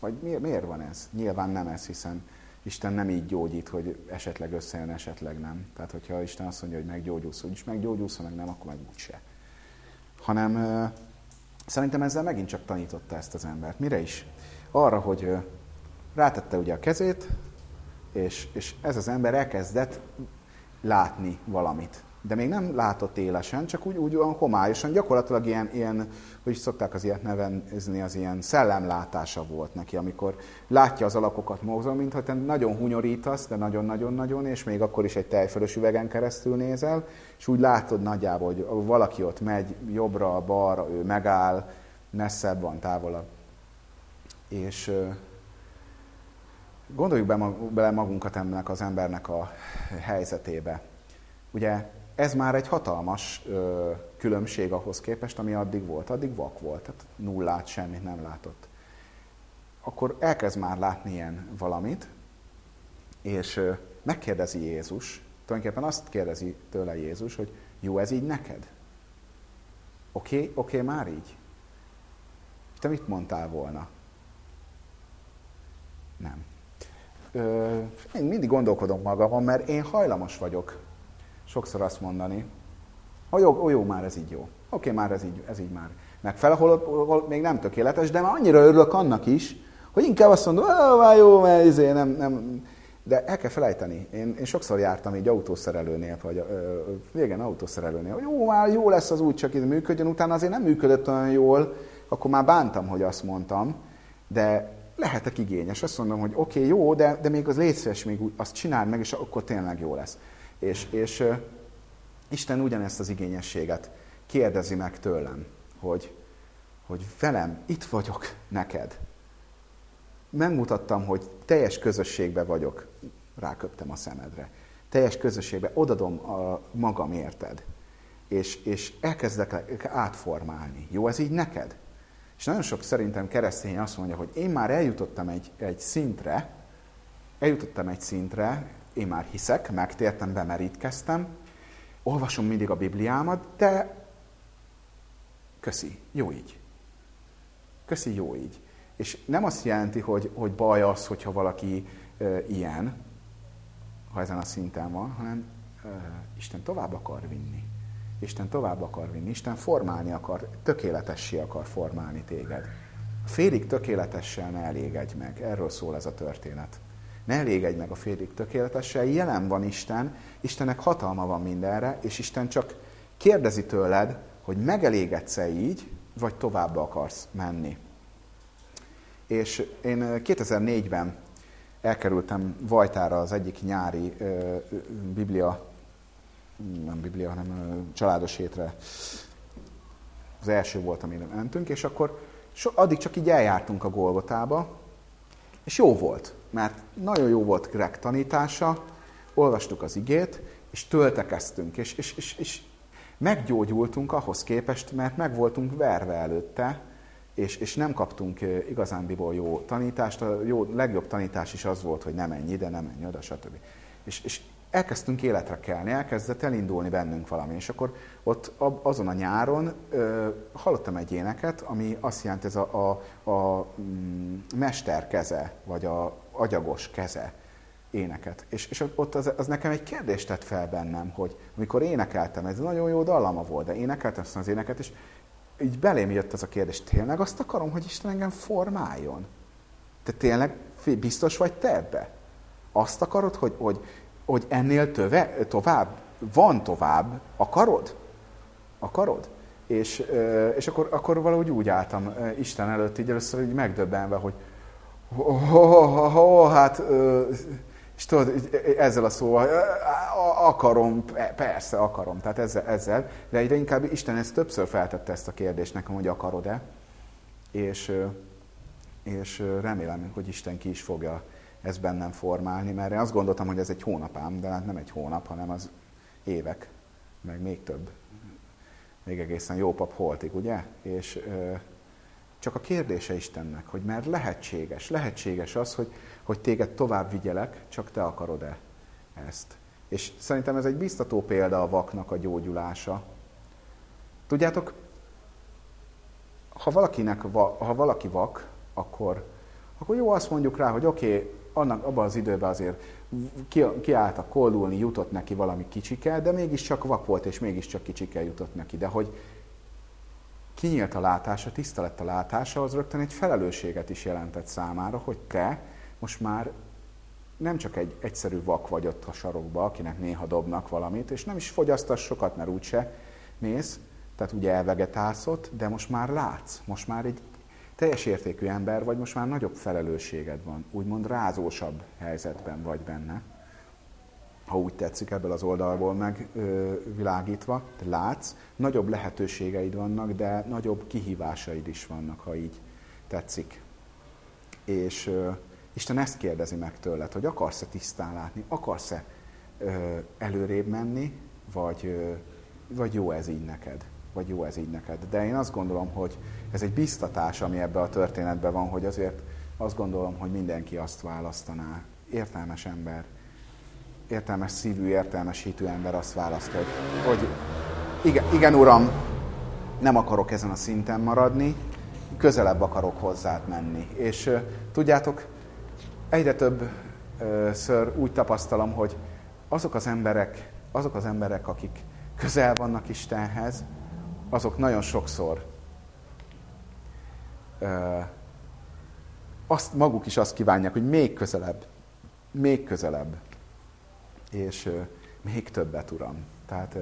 Vagy miért, miért van ez? Nyilván nem ez, hiszen Isten nem így gyógyít, hogy esetleg összejön, esetleg nem. Tehát, hogyha Isten azt mondja, hogy meggyógyulsz, úgyis meggyógyulsz, ha meg nem, akkor meg úgyse. Hanem szerintem ezzel megint csak tanította ezt az embert. Mire is? Arra, hogy rátette ugye a kezét, és, és ez az ember elkezdett látni valamit. De még nem látott élesen, csak úgy, úgy olyan homályosan, gyakorlatilag ilyen, ilyen, hogy szokták az ilyet nevezni, az ilyen szellemlátása volt neki, amikor látja az alakokat mozog, mintha te nagyon hunyorítasz, de nagyon-nagyon-nagyon, és még akkor is egy tejfölös üvegen keresztül nézel, és úgy látod nagyjából, hogy valaki ott megy jobbra, balra, ő megáll, messzebb van, távolabb. És Gondoljuk be, bele magunkat ennek az embernek a helyzetébe. Ugye ez már egy hatalmas ö, különbség ahhoz képest, ami addig volt. Addig vak volt, tehát nullát, semmit nem látott. Akkor elkezd már látni ilyen valamit, és ö, megkérdezi Jézus, tulajdonképpen azt kérdezi tőle Jézus, hogy jó ez így neked? Oké, okay, oké, okay, már így? Te mit mondtál volna? Nem én mindig gondolkodom magamon, mert én hajlamos vagyok sokszor azt mondani, hogy jó, ó, jó már ez így jó. Oké, okay, már ez így, ez így már megfelel, hol, hol még nem tökéletes, de már annyira örülök annak is, hogy inkább azt mondom, hogy jó, mert izé nem, nem, de el kell felejteni. Én, én sokszor jártam egy autószerelőnél, vagy ö, régen autószerelőnél, hogy jó, már jó lesz az úgy, csak ez működjön, utána azért nem működött olyan jól, akkor már bántam, hogy azt mondtam, de lehetek igényes. Azt mondom, hogy oké, okay, jó, de, de még az létszés, még úgy, azt csináld meg, és akkor tényleg jó lesz. És, és Isten ugyanezt az igényességet kérdezi meg tőlem, hogy hogy velem, itt vagyok neked. Megmutattam, hogy teljes közösségbe vagyok, ráköptem a szemedre. Teljes közösségbe, odadom a magam érted. És, és elkezdek átformálni. Jó ez így neked? És nagyon sok szerintem keresztény azt mondja, hogy én már eljutottam egy, egy szintre, eljutottam egy szintre, én már hiszek, megtértem, bemerítkeztem, olvasom mindig a Bibliámat, de köszi, jó így. Köszi, jó így. És nem azt jelenti, hogy, hogy baj az, hogyha valaki e, ilyen, ha ezen a szinten van, hanem e, Isten tovább akar vinni. Isten tovább akar vinni, Isten formálni akar, tökéletessé akar formálni téged. Félig tökéletessel ne elégedj meg. Erről szól ez a történet. Ne elégedj meg a félig tökéletessel. Jelen van Isten, Istennek hatalma van mindenre, és Isten csak kérdezi tőled, hogy megelégedsz-e így, vagy tovább akarsz menni. És én 2004-ben elkerültem Vajtára az egyik nyári biblia nem biblia, hanem családos hétre. Az első volt, amire mentünk, és akkor so, addig csak így eljártunk a Golgotába, és jó volt, mert nagyon jó volt Greg tanítása, olvastuk az igét, és töltekeztünk, és, és, és, és meggyógyultunk ahhoz képest, mert meg voltunk verve előtte, és, és nem kaptunk igazándiból jó tanítást. A jó, legjobb tanítás is az volt, hogy nem menj ide, nem menj oda, stb. És, és elkezdtünk életre kelni, elkezdett elindulni bennünk valami, és akkor ott azon a nyáron ö, hallottam egy éneket, ami azt jelenti, ez a, a, a mm, mester keze, vagy a agyagos keze éneket. És, és ott az, az nekem egy kérdést tett fel bennem, hogy amikor énekeltem, ez nagyon jó dallama volt, de énekeltem azt az éneket, és így belém jött ez a kérdés, tényleg azt akarom, hogy Isten engem formáljon? Te tényleg biztos vagy te ebbe? Azt akarod, hogy, hogy hogy ennél töve, tovább, van tovább, akarod? Akarod? És, és akkor, akkor valahogy úgy álltam Isten előtt, így először így megdöbbenve, hogy oh, oh, oh, hát, és tudod, ezzel a szóval, akarom, persze akarom, tehát ezzel, ezzel, de egyre inkább Isten ezt többször feltette ezt a kérdést nekem, hogy akarod-e, és, és remélem, hogy Isten ki is fogja ez bennem formálni, mert én azt gondoltam, hogy ez egy hónap ám, de hát nem egy hónap, hanem az évek, meg még több. Még egészen jó pap holtig, ugye? És csak a kérdése Istennek, hogy mert lehetséges, lehetséges az, hogy, hogy téged tovább vigyelek, csak te akarod-e ezt. És szerintem ez egy biztató példa a vaknak a gyógyulása. Tudjátok, ha, valakinek, ha valaki vak, akkor, akkor jó azt mondjuk rá, hogy oké, okay, annak, abban az időben azért ki, kiálltak koldulni, jutott neki valami kicsike, de mégiscsak vak volt, és mégiscsak kicsike jutott neki. De hogy kinyílt a látása, tiszta lett a látása, az rögtön egy felelősséget is jelentett számára, hogy te most már nem csak egy egyszerű vak vagy ott a sarokba, akinek néha dobnak valamit, és nem is fogyasztasz sokat, mert úgyse mész, tehát ugye elvegetálsz de most már látsz, most már egy teljes értékű ember vagy, most már nagyobb felelősséged van, úgymond rázósabb helyzetben vagy benne, ha úgy tetszik ebből az oldalból megvilágítva, te látsz, nagyobb lehetőségeid vannak, de nagyobb kihívásaid is vannak, ha így tetszik. És ö, Isten ezt kérdezi meg tőled, hogy akarsz-e tisztán látni, akarsz-e ö, előrébb menni, vagy, ö, vagy jó ez így neked vagy jó ez így neked. De én azt gondolom, hogy ez egy biztatás, ami ebbe a történetben van, hogy azért azt gondolom, hogy mindenki azt választaná. Értelmes ember, értelmes szívű, értelmes hitű ember azt választja, hogy, hogy igen, igen, uram, nem akarok ezen a szinten maradni, közelebb akarok hozzád menni. És tudjátok, egyre többször úgy tapasztalom, hogy azok az emberek, azok az emberek, akik közel vannak Istenhez, azok nagyon sokszor ö, azt, maguk is azt kívánják, hogy még közelebb, még közelebb, és még többet, Uram. Tehát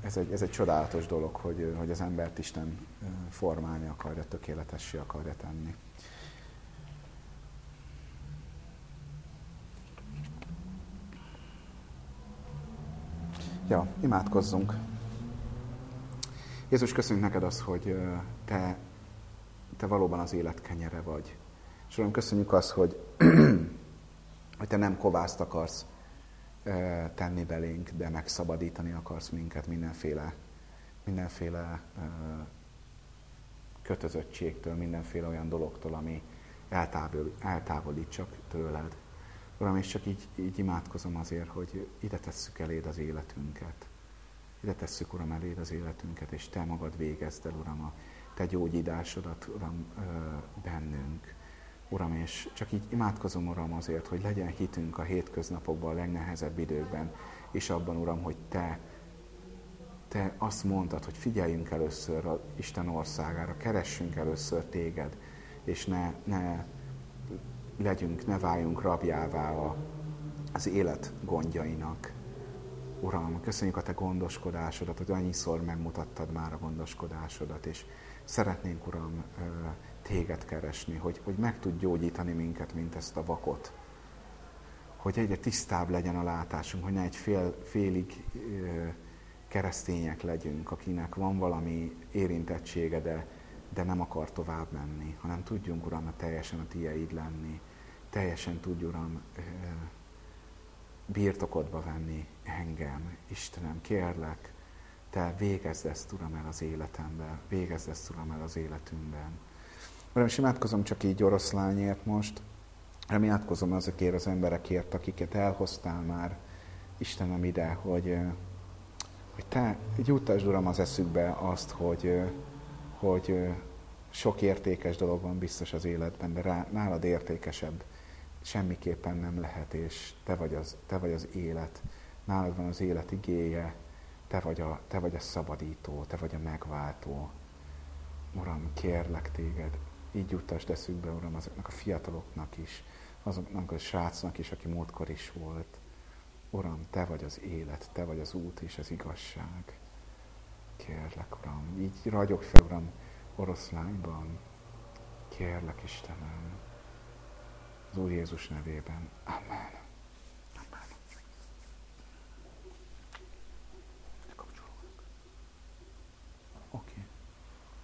ez egy, ez egy csodálatos dolog, hogy, hogy az embert Isten formálni akarja, tökéletessé akarja tenni. Ja, imádkozzunk. Jézus, köszönjük neked azt, hogy te, te valóban az élet kenyere vagy. És Uram, köszönjük azt, hogy, hogy te nem kovászt akarsz tenni belénk, de megszabadítani akarsz minket mindenféle, mindenféle kötözöttségtől, mindenféle olyan dologtól, ami eltávol, eltávolít csak tőled. Uram, és csak így, így imádkozom azért, hogy ide tesszük eléd az életünket. Ide tesszük, Uram, eléd az életünket, és Te magad végezd el, Uram, a Te gyógyításodat, Uram, bennünk. Uram, és csak így imádkozom, Uram, azért, hogy legyen hitünk a hétköznapokban, a legnehezebb időkben, és abban, Uram, hogy Te, Te azt mondtad, hogy figyeljünk először a Isten országára, keressünk először Téged, és ne, ne legyünk, ne váljunk rabjává a, az élet gondjainak. Uram, köszönjük a Te gondoskodásodat, hogy annyiszor megmutattad már a gondoskodásodat, és szeretnénk, Uram, Téged keresni, hogy, hogy meg tud gyógyítani minket, mint ezt a vakot. Hogy egyre tisztább legyen a látásunk, hogy ne egy fél, félig keresztények legyünk, akinek van valami érintettsége, de, de nem akar tovább menni, hanem tudjunk, Uram, a teljesen a Tieid lenni. Teljesen tudj, Uram, birtokodba venni engem. Istenem, kérlek, Te végezd ezt, Uram, el az életemben, végezd ezt, Uram, el az életünkben. Uram, és imádkozom csak így oroszlányért most, hanem imádkozom azokért az emberekért, akiket elhoztál már, Istenem, ide, hogy, hogy Te juttasd, Uram, az eszükbe azt, hogy, hogy sok értékes dolog van biztos az életben, de rá, nálad értékesebb semmiképpen nem lehet, és te vagy, az, te vagy az élet. Nálad van az élet igéje, te vagy, a, te vagy a szabadító, te vagy a megváltó. Uram, kérlek téged, így juttasd eszükbe, Uram, azoknak a fiataloknak is, azoknak a srácnak is, aki múltkor is volt. Uram, Te vagy az élet, Te vagy az út és az igazság. Kérlek, Uram, így ragyog fel, Uram, oroszlányban. Kérlek, Istenem, az Úr Jézus nevében. Amen.